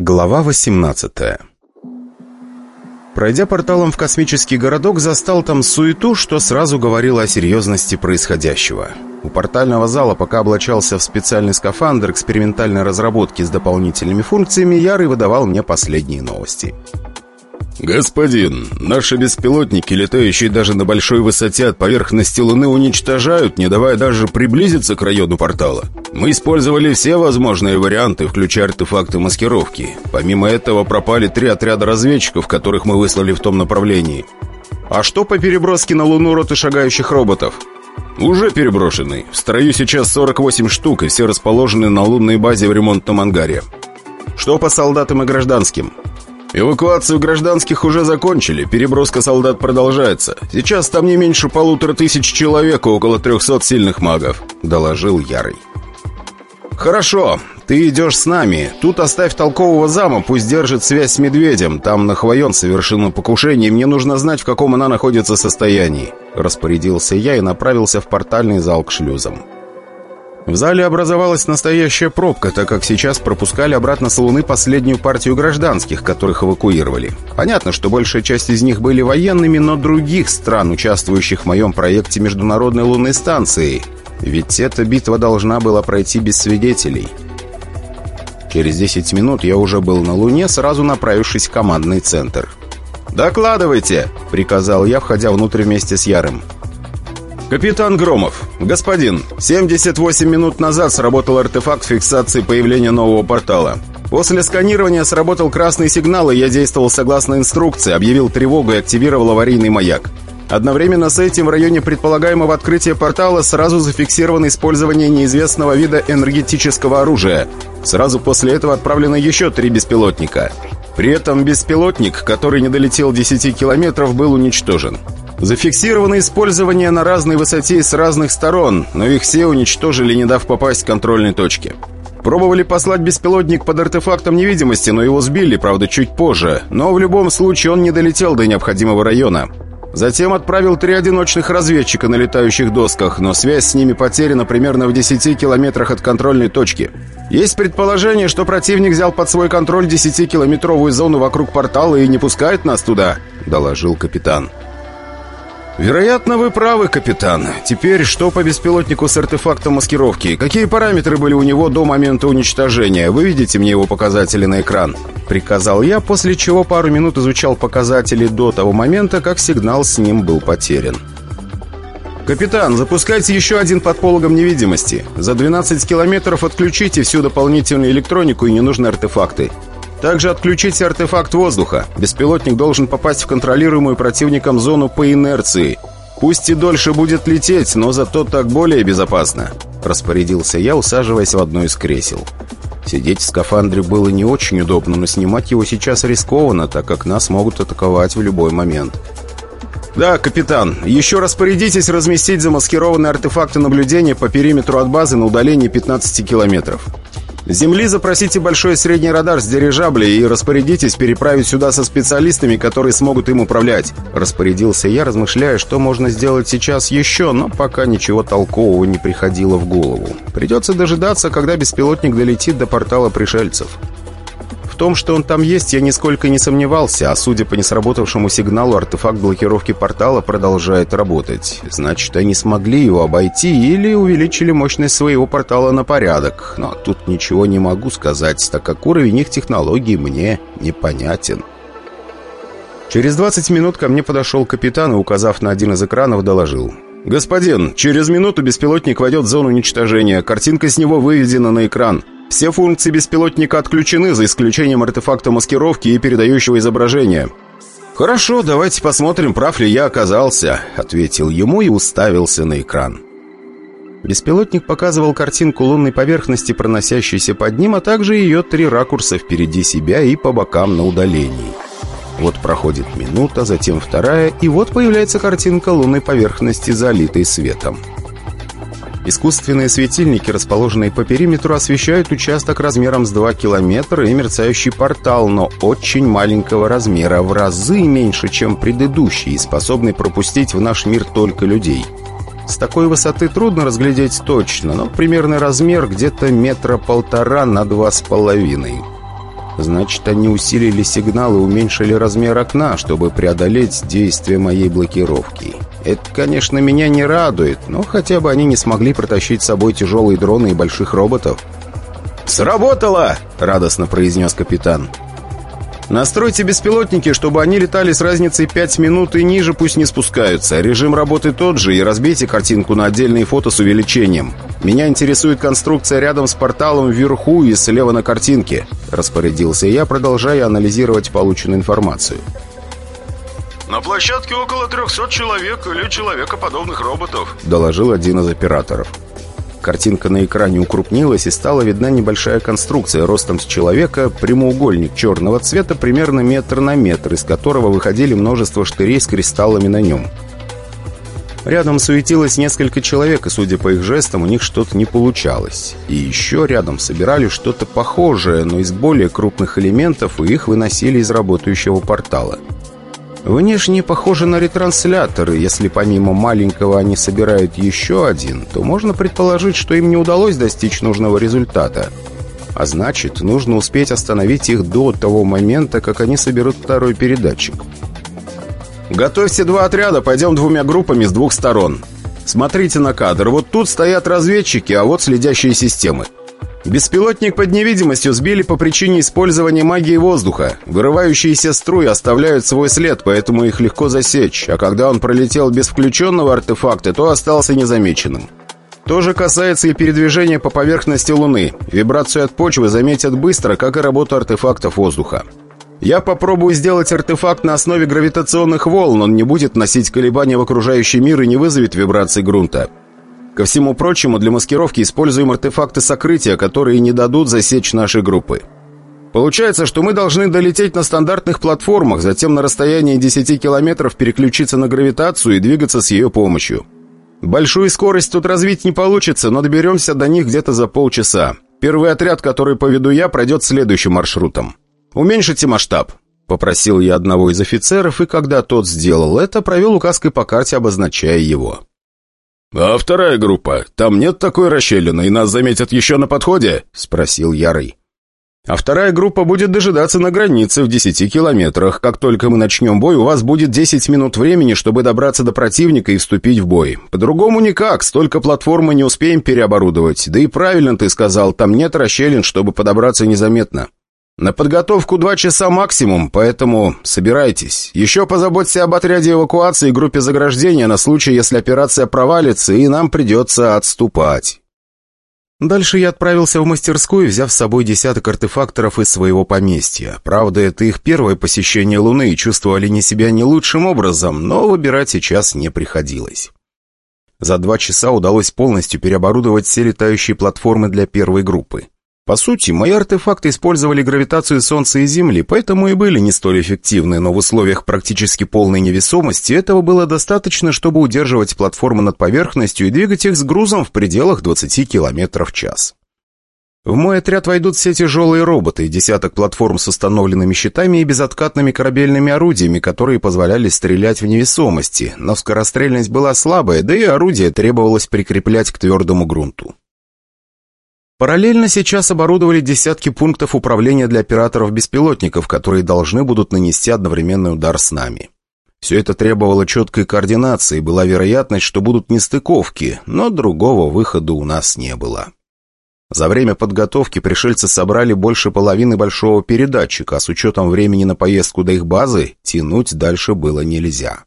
Глава 18 Пройдя порталом в космический городок, застал там суету, что сразу говорило о серьезности происходящего. У портального зала, пока облачался в специальный скафандр экспериментальной разработки с дополнительными функциями, Ярый выдавал мне последние новости. «Господин, наши беспилотники, летающие даже на большой высоте от поверхности Луны, уничтожают, не давая даже приблизиться к району портала. Мы использовали все возможные варианты, включая артефакты маскировки. Помимо этого пропали три отряда разведчиков, которых мы выслали в том направлении. А что по переброске на Луну роты шагающих роботов?» «Уже переброшены. В строю сейчас 48 штук, и все расположены на лунной базе в ремонтном ангаре». «Что по солдатам и гражданским?» Эвакуацию гражданских уже закончили, переброска солдат продолжается. Сейчас там не меньше полутора тысяч человек и около трехсот сильных магов», — доложил Ярый. «Хорошо, ты идешь с нами. Тут оставь толкового зама, пусть держит связь с медведем. Там на Хвоен совершено покушение, мне нужно знать, в каком она находится состоянии». Распорядился я и направился в портальный зал к шлюзам. В зале образовалась настоящая пробка, так как сейчас пропускали обратно с Луны последнюю партию гражданских, которых эвакуировали. Понятно, что большая часть из них были военными, но других стран, участвующих в моем проекте Международной лунной станции. Ведь эта битва должна была пройти без свидетелей. Через 10 минут я уже был на Луне, сразу направившись в командный центр. «Докладывайте!» — приказал я, входя внутрь вместе с Ярым. «Капитан Громов, господин, 78 минут назад сработал артефакт фиксации появления нового портала. После сканирования сработал красный сигнал, и я действовал согласно инструкции, объявил тревогу и активировал аварийный маяк. Одновременно с этим в районе предполагаемого открытия портала сразу зафиксировано использование неизвестного вида энергетического оружия. Сразу после этого отправлено еще три беспилотника. При этом беспилотник, который не долетел 10 километров, был уничтожен. Зафиксировано использование на разной высоте и с разных сторон, но их все уничтожили, не дав попасть к контрольной точке. Пробовали послать беспилотник под артефактом невидимости, но его сбили, правда, чуть позже. Но в любом случае он не долетел до необходимого района. Затем отправил три одиночных разведчика на летающих досках, но связь с ними потеряна примерно в 10 километрах от контрольной точки. Есть предположение, что противник взял под свой контроль 10-километровую зону вокруг портала и не пускает нас туда», — доложил капитан. «Вероятно, вы правы, капитан. Теперь что по беспилотнику с артефактом маскировки? Какие параметры были у него до момента уничтожения? Вы видите мне его показатели на экран?» Приказал я, после чего пару минут изучал показатели до того момента, как сигнал с ним был потерян. «Капитан, запускайте еще один под пологом невидимости. За 12 километров отключите всю дополнительную электронику и ненужные артефакты. Также отключите артефакт воздуха. Беспилотник должен попасть в контролируемую противником зону по инерции. Пусть и дольше будет лететь, но зато так более безопасно», — распорядился я, усаживаясь в одно из кресел. Сидеть в скафандре было не очень удобно, но снимать его сейчас рискованно, так как нас могут атаковать в любой момент. «Да, капитан, еще распорядитесь разместить замаскированные артефакты наблюдения по периметру от базы на удалении 15 километров. Земли запросите большой средний радар с дирижаблей и распорядитесь переправить сюда со специалистами, которые смогут им управлять». Распорядился я, размышляя, что можно сделать сейчас еще, но пока ничего толкового не приходило в голову. Придется дожидаться, когда беспилотник долетит до портала пришельцев том, что он там есть, я нисколько не сомневался, а судя по несработавшему сигналу, артефакт блокировки портала продолжает работать. Значит, они смогли его обойти или увеличили мощность своего портала на порядок. Но тут ничего не могу сказать, так как уровень их технологий мне непонятен. Через 20 минут ко мне подошел капитан и, указав на один из экранов, доложил. «Господин, через минуту беспилотник войдет в зону уничтожения. Картинка с него выведена на экран». Все функции беспилотника отключены, за исключением артефакта маскировки и передающего изображения. «Хорошо, давайте посмотрим, прав ли я оказался», — ответил ему и уставился на экран. Беспилотник показывал картинку лунной поверхности, проносящейся под ним, а также ее три ракурса впереди себя и по бокам на удалении. Вот проходит минута, затем вторая, и вот появляется картинка лунной поверхности, залитой светом. Искусственные светильники, расположенные по периметру, освещают участок размером с 2 километра и мерцающий портал, но очень маленького размера, в разы меньше, чем предыдущий, и способный пропустить в наш мир только людей. С такой высоты трудно разглядеть точно, но примерный размер где-то метра полтора на два с половиной. Значит, они усилили сигнал и уменьшили размер окна, чтобы преодолеть действие моей блокировки. Это, конечно, меня не радует, но хотя бы они не смогли протащить с собой тяжелые дроны и больших роботов. «Сработало!» — радостно произнес капитан. Настройте беспилотники, чтобы они летали с разницей 5 минут и ниже, пусть не спускаются. Режим работы тот же, и разбейте картинку на отдельные фото с увеличением. Меня интересует конструкция рядом с порталом вверху и слева на картинке», — распорядился я, продолжая анализировать полученную информацию. «На площадке около 300 человек или человекоподобных роботов», — доложил один из операторов. Картинка на экране укрупнилась и стала видна небольшая конструкция ростом с человека, прямоугольник черного цвета примерно метр на метр, из которого выходили множество штырей с кристаллами на нем. Рядом суетилось несколько человек, и, судя по их жестам, у них что-то не получалось. И еще рядом собирали что-то похожее, но из более крупных элементов, и их выносили из работающего портала. Внешне похоже на ретрансляторы. Если помимо маленького они собирают еще один, то можно предположить, что им не удалось достичь нужного результата. А значит, нужно успеть остановить их до того момента, как они соберут второй передатчик. «Готовьте два отряда, пойдем двумя группами с двух сторон. Смотрите на кадр. Вот тут стоят разведчики, а вот следящие системы. Беспилотник под невидимостью сбили по причине использования магии воздуха. Вырывающиеся струи оставляют свой след, поэтому их легко засечь, а когда он пролетел без включенного артефакта, то остался незамеченным. То же касается и передвижения по поверхности Луны. Вибрацию от почвы заметят быстро, как и работу артефактов воздуха. Я попробую сделать артефакт на основе гравитационных волн, он не будет носить колебания в окружающий мир и не вызовет вибрации грунта. Ко всему прочему, для маскировки используем артефакты сокрытия, которые не дадут засечь наши группы. Получается, что мы должны долететь на стандартных платформах, затем на расстоянии 10 километров переключиться на гравитацию и двигаться с ее помощью. Большую скорость тут развить не получится, но доберемся до них где-то за полчаса. Первый отряд, который поведу я, пройдет следующим маршрутом. Уменьшите масштаб. Попросил я одного из офицеров, и когда тот сделал это, провел указкой по карте, обозначая его. «А вторая группа? Там нет такой расщелины, и нас заметят еще на подходе?» — спросил Ярый. «А вторая группа будет дожидаться на границе в 10 километрах. Как только мы начнем бой, у вас будет 10 минут времени, чтобы добраться до противника и вступить в бой. По-другому никак, столько платформы не успеем переоборудовать. Да и правильно ты сказал, там нет расщелин, чтобы подобраться незаметно». На подготовку два часа максимум, поэтому собирайтесь. Еще позаботьтесь об отряде эвакуации и группе заграждения на случай, если операция провалится, и нам придется отступать. Дальше я отправился в мастерскую, взяв с собой десяток артефакторов из своего поместья. Правда, это их первое посещение Луны, и чувствовали они себя не лучшим образом, но выбирать сейчас не приходилось. За два часа удалось полностью переоборудовать все летающие платформы для первой группы. По сути, мои артефакты использовали гравитацию Солнца и Земли, поэтому и были не столь эффективны, но в условиях практически полной невесомости этого было достаточно, чтобы удерживать платформы над поверхностью и двигать их с грузом в пределах 20 км в час. В мой отряд войдут все тяжелые роботы, десяток платформ с установленными щитами и безоткатными корабельными орудиями, которые позволяли стрелять в невесомости, но скорострельность была слабая, да и орудие требовалось прикреплять к твердому грунту. Параллельно сейчас оборудовали десятки пунктов управления для операторов-беспилотников, которые должны будут нанести одновременный удар с нами. Все это требовало четкой координации, была вероятность, что будут нестыковки, но другого выхода у нас не было. За время подготовки пришельцы собрали больше половины большого передатчика, а с учетом времени на поездку до их базы тянуть дальше было нельзя.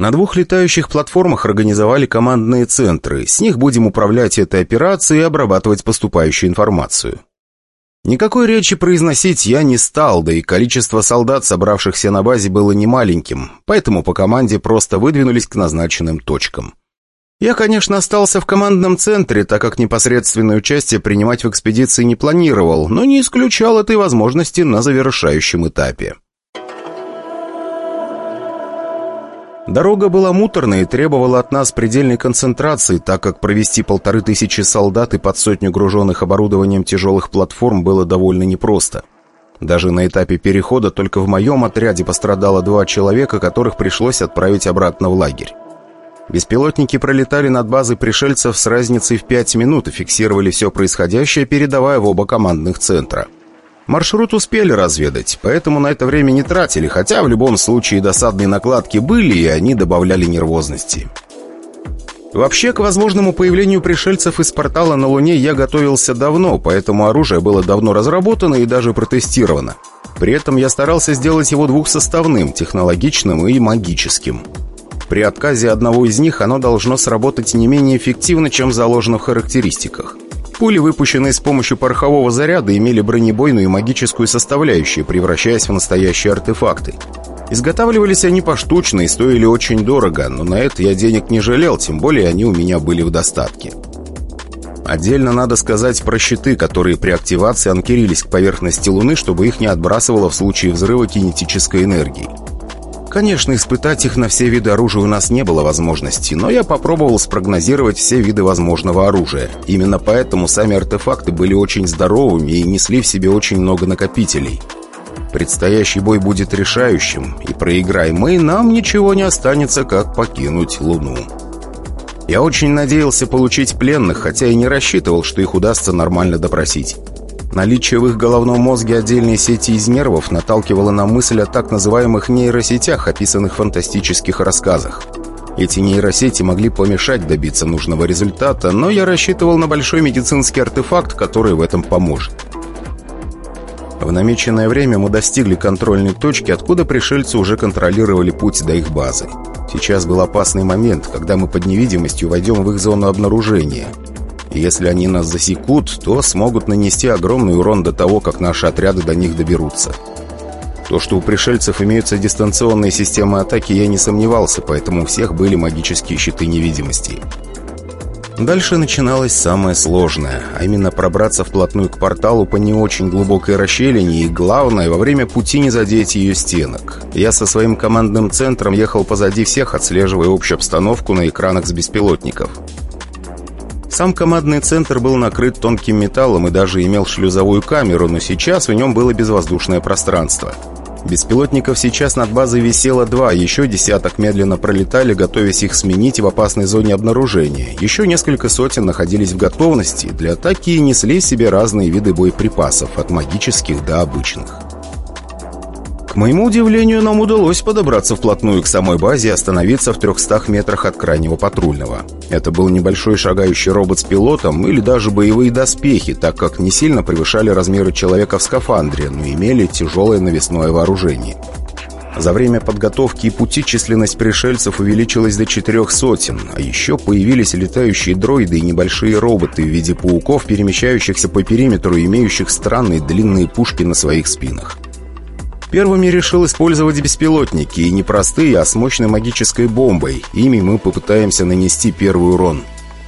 На двух летающих платформах организовали командные центры. С них будем управлять этой операцией и обрабатывать поступающую информацию. Никакой речи произносить я не стал, да и количество солдат, собравшихся на базе, было немаленьким, поэтому по команде просто выдвинулись к назначенным точкам. Я, конечно, остался в командном центре, так как непосредственное участие принимать в экспедиции не планировал, но не исключал этой возможности на завершающем этапе. Дорога была муторной и требовала от нас предельной концентрации, так как провести полторы тысячи солдат и под сотню груженных оборудованием тяжелых платформ было довольно непросто. Даже на этапе перехода только в моем отряде пострадало два человека, которых пришлось отправить обратно в лагерь. Беспилотники пролетали над базой пришельцев с разницей в пять минут и фиксировали все происходящее, передавая в оба командных центра. Маршрут успели разведать, поэтому на это время не тратили, хотя в любом случае досадные накладки были, и они добавляли нервозности. Вообще, к возможному появлению пришельцев из портала на Луне я готовился давно, поэтому оружие было давно разработано и даже протестировано. При этом я старался сделать его двухсоставным, технологичным и магическим. При отказе одного из них оно должно сработать не менее эффективно, чем заложено в характеристиках. Пули, выпущенные с помощью порохового заряда, имели бронебойную и магическую составляющие, превращаясь в настоящие артефакты. Изготавливались они поштучно и стоили очень дорого, но на это я денег не жалел, тем более они у меня были в достатке. Отдельно надо сказать про щиты, которые при активации анкерились к поверхности Луны, чтобы их не отбрасывало в случае взрыва кинетической энергии. Конечно, испытать их на все виды оружия у нас не было возможности, но я попробовал спрогнозировать все виды возможного оружия. Именно поэтому сами артефакты были очень здоровыми и несли в себе очень много накопителей – Предстоящий бой будет решающим, и проиграй мы, нам ничего не останется, как покинуть Луну. Я очень надеялся получить пленных, хотя и не рассчитывал, что их удастся нормально допросить. Наличие в их головном мозге отдельной сети из нервов наталкивало на мысль о так называемых нейросетях, описанных в фантастических рассказах. Эти нейросети могли помешать добиться нужного результата, но я рассчитывал на большой медицинский артефакт, который в этом поможет. В намеченное время мы достигли контрольной точки, откуда пришельцы уже контролировали путь до их базы. Сейчас был опасный момент, когда мы под невидимостью войдем в их зону обнаружения. Если они нас засекут, то смогут нанести огромный урон до того, как наши отряды до них доберутся. То, что у пришельцев имеются дистанционные системы атаки, я не сомневался, поэтому у всех были магические щиты невидимости. Дальше начиналось самое сложное, а именно пробраться вплотную к порталу по не очень глубокой расщелине и, главное, во время пути не задеть ее стенок. Я со своим командным центром ехал позади всех, отслеживая общую обстановку на экранах с беспилотников. Сам командный центр был накрыт тонким металлом и даже имел шлюзовую камеру, но сейчас в нем было безвоздушное пространство – Беспилотников сейчас над базой висело два, еще десяток медленно пролетали, готовясь их сменить в опасной зоне обнаружения. Еще несколько сотен находились в готовности для атаки и несли в себе разные виды боеприпасов, от магических до обычных. К моему удивлению, нам удалось подобраться вплотную к самой базе и остановиться в 300 метрах от крайнего патрульного. Это был небольшой шагающий робот с пилотом или даже боевые доспехи, так как не сильно превышали размеры человека в скафандре, но имели тяжелое навесное вооружение. За время подготовки и пути численность пришельцев увеличилась до четырех сотен, а еще появились летающие дроиды и небольшие роботы в виде пауков, перемещающихся по периметру и имеющих странные длинные пушки на своих спинах. Первыми решил использовать беспилотники, и не простые, а с мощной магической бомбой. Ими мы попытаемся нанести первый урон.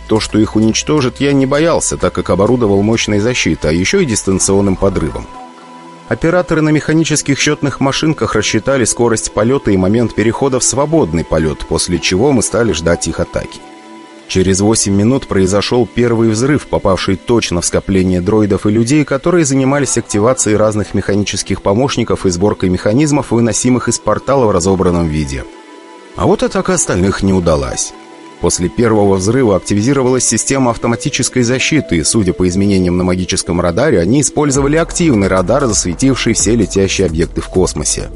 То, что их уничтожит, я не боялся, так как оборудовал мощной защитой, а еще и дистанционным подрывом. Операторы на механических счетных машинках рассчитали скорость полета и момент перехода в свободный полет, после чего мы стали ждать их атаки. Через 8 минут произошел первый взрыв, попавший точно в скопление дроидов и людей, которые занимались активацией разных механических помощников и сборкой механизмов, выносимых из портала в разобранном виде. А вот атака остальных не удалась. После первого взрыва активизировалась система автоматической защиты, и, судя по изменениям на магическом радаре, они использовали активный радар, засветивший все летящие объекты в космосе.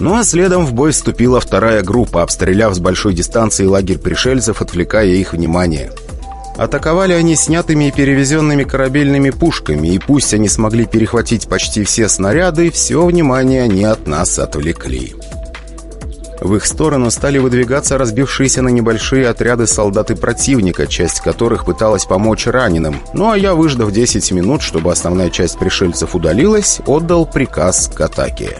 Ну а следом в бой вступила вторая группа, обстреляв с большой дистанции лагерь пришельцев, отвлекая их внимание. Атаковали они снятыми и перевезенными корабельными пушками, и пусть они смогли перехватить почти все снаряды, все внимание они от нас отвлекли. В их сторону стали выдвигаться разбившиеся на небольшие отряды солдаты противника, часть которых пыталась помочь раненым. Ну а я, выждав 10 минут, чтобы основная часть пришельцев удалилась, отдал приказ к атаке.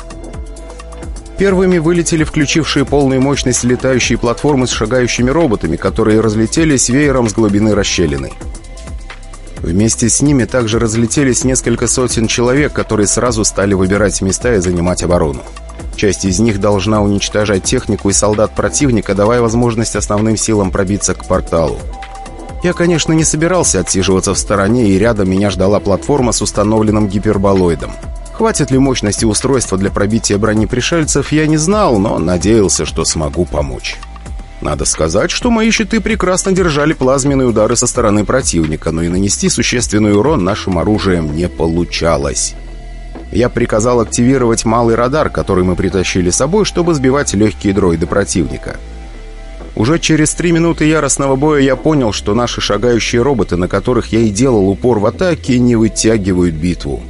Первыми вылетели включившие полную мощность летающие платформы с шагающими роботами, которые разлетелись веером с глубины расщелины. Вместе с ними также разлетелись несколько сотен человек, которые сразу стали выбирать места и занимать оборону. Часть из них должна уничтожать технику и солдат противника, давая возможность основным силам пробиться к порталу. Я, конечно, не собирался отсиживаться в стороне, и рядом меня ждала платформа с установленным гиперболоидом. Хватит ли мощности устройства для пробития брони пришельцев, я не знал, но надеялся, что смогу помочь. Надо сказать, что мои щиты прекрасно держали плазменные удары со стороны противника, но и нанести существенный урон нашим оружием не получалось. Я приказал активировать малый радар, который мы притащили с собой, чтобы сбивать легкие дроиды противника. Уже через три минуты яростного боя я понял, что наши шагающие роботы, на которых я и делал упор в атаке, не вытягивают битву.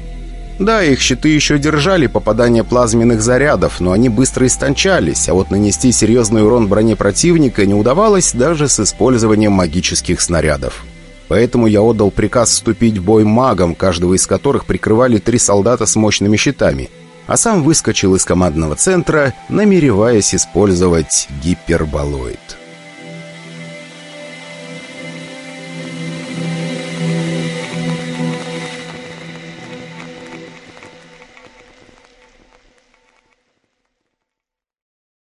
Да, их щиты еще держали попадание плазменных зарядов, но они быстро истончались, а вот нанести серьезный урон броне противника не удавалось даже с использованием магических снарядов. Поэтому я отдал приказ вступить в бой магам, каждого из которых прикрывали три солдата с мощными щитами, а сам выскочил из командного центра, намереваясь использовать гиперболоид.